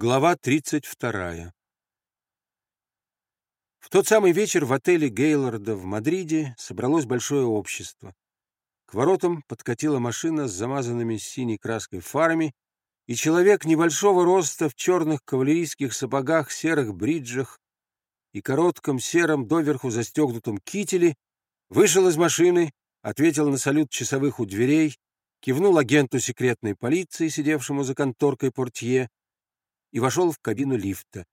Глава 32. В тот самый вечер в отеле Гейлорда в Мадриде собралось большое общество. К воротам подкатила машина с замазанными синей краской фарами, и человек небольшого роста в черных кавалерийских сапогах, серых бриджах и коротком сером доверху застегнутом кителе вышел из машины, ответил на салют часовых у дверей, кивнул агенту секретной полиции, сидевшему за конторкой портье, и вошел в кабину лифта.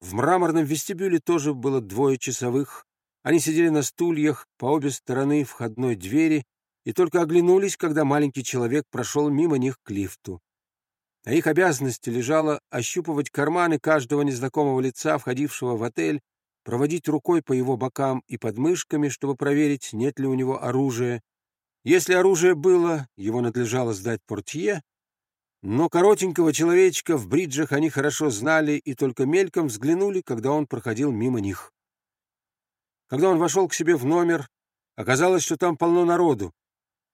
В мраморном вестибюле тоже было двое часовых. Они сидели на стульях по обе стороны входной двери и только оглянулись, когда маленький человек прошел мимо них к лифту. На их обязанности лежало ощупывать карманы каждого незнакомого лица, входившего в отель, проводить рукой по его бокам и подмышками, чтобы проверить, нет ли у него оружия. Если оружие было, его надлежало сдать портье, но коротенького человечка в бриджах они хорошо знали и только мельком взглянули, когда он проходил мимо них. Когда он вошел к себе в номер, оказалось, что там полно народу.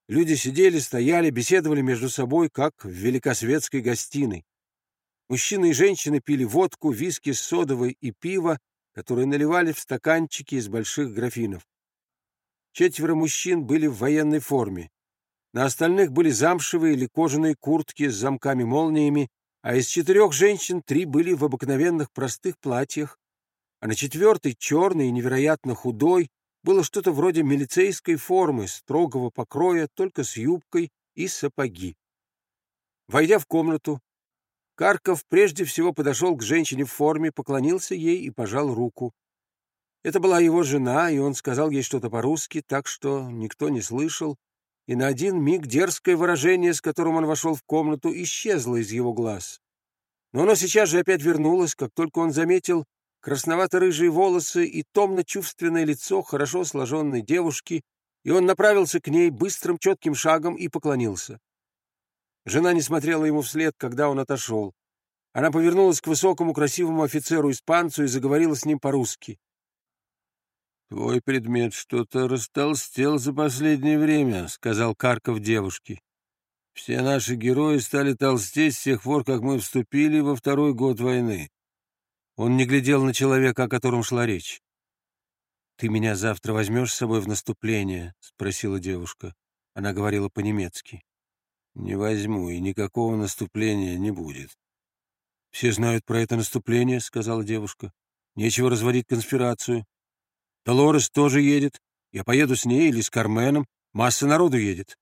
Люди сидели, стояли, беседовали между собой, как в великосветской гостиной. Мужчины и женщины пили водку, виски с содовой и пиво, которые наливали в стаканчики из больших графинов. Четверо мужчин были в военной форме. На остальных были замшевые или кожаные куртки с замками-молниями, а из четырех женщин три были в обыкновенных простых платьях, а на четвертой, черной и невероятно худой, было что-то вроде милицейской формы, строгого покроя, только с юбкой и сапоги. Войдя в комнату, Карков прежде всего подошел к женщине в форме, поклонился ей и пожал руку. Это была его жена, и он сказал ей что-то по-русски, так что никто не слышал, и на один миг дерзкое выражение, с которым он вошел в комнату, исчезло из его глаз. Но оно сейчас же опять вернулось, как только он заметил красновато-рыжие волосы и томно-чувственное лицо хорошо сложенной девушки, и он направился к ней быстрым четким шагом и поклонился. Жена не смотрела ему вслед, когда он отошел. Она повернулась к высокому красивому офицеру-испанцу и заговорила с ним по-русски. «Твой предмет что-то растолстел за последнее время», — сказал Карков девушке. «Все наши герои стали толстеть с тех пор, как мы вступили во второй год войны». Он не глядел на человека, о котором шла речь. «Ты меня завтра возьмешь с собой в наступление?» — спросила девушка. Она говорила по-немецки. «Не возьму, и никакого наступления не будет». «Все знают про это наступление», — сказала девушка. «Нечего разводить конспирацию. Долорес тоже едет. Я поеду с ней или с Карменом. Масса народу едет.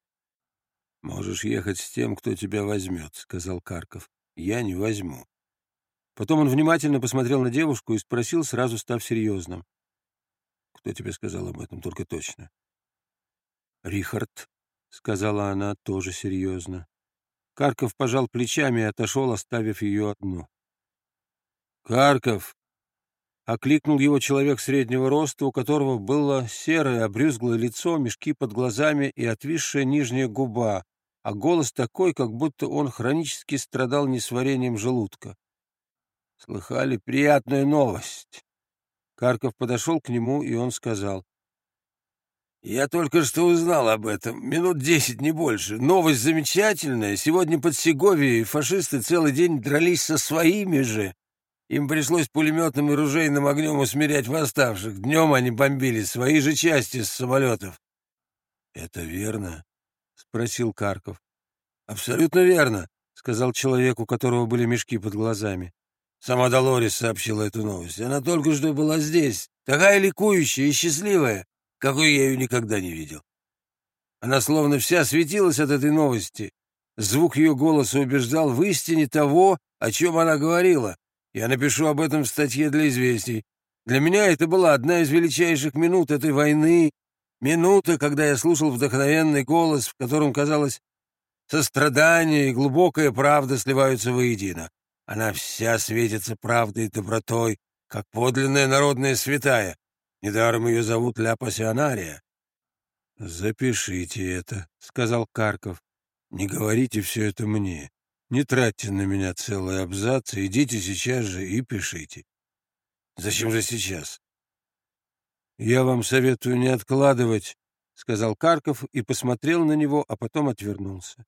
— Можешь ехать с тем, кто тебя возьмет, — сказал Карков. — Я не возьму. Потом он внимательно посмотрел на девушку и спросил, сразу став серьезным. — Кто тебе сказал об этом, только точно? — Рихард, — сказала она тоже серьезно. Карков пожал плечами и отошел, оставив ее одну. — Карков, Окликнул его человек среднего роста, у которого было серое обрюзглое лицо, мешки под глазами и отвисшая нижняя губа, а голос такой, как будто он хронически страдал несварением желудка. Слыхали приятную новость. Карков подошел к нему, и он сказал. «Я только что узнал об этом. Минут десять, не больше. Новость замечательная. Сегодня под Сеговией фашисты целый день дрались со своими же. Им пришлось пулеметным и ружейным огнем усмирять восставших. Днем они бомбили свои же части с самолетов. — Это верно? — спросил Карков. — Абсолютно верно, — сказал человек, у которого были мешки под глазами. Сама Долорес сообщила эту новость. Она только что была здесь, такая ликующая и счастливая, какой я ее никогда не видел. Она словно вся светилась от этой новости. Звук ее голоса убеждал в истине того, о чем она говорила. Я напишу об этом в статье для известий. Для меня это была одна из величайших минут этой войны, минута, когда я слушал вдохновенный голос, в котором, казалось, сострадание и глубокая правда сливаются воедино. Она вся светится правдой и добротой, как подлинная народная святая. Недаром ее зовут Ля Пассионария. — Запишите это, — сказал Карков. — Не говорите все это мне. Не тратьте на меня целые абзацы, идите сейчас же и пишите. Зачем же сейчас? Я вам советую не откладывать, — сказал Карков и посмотрел на него, а потом отвернулся.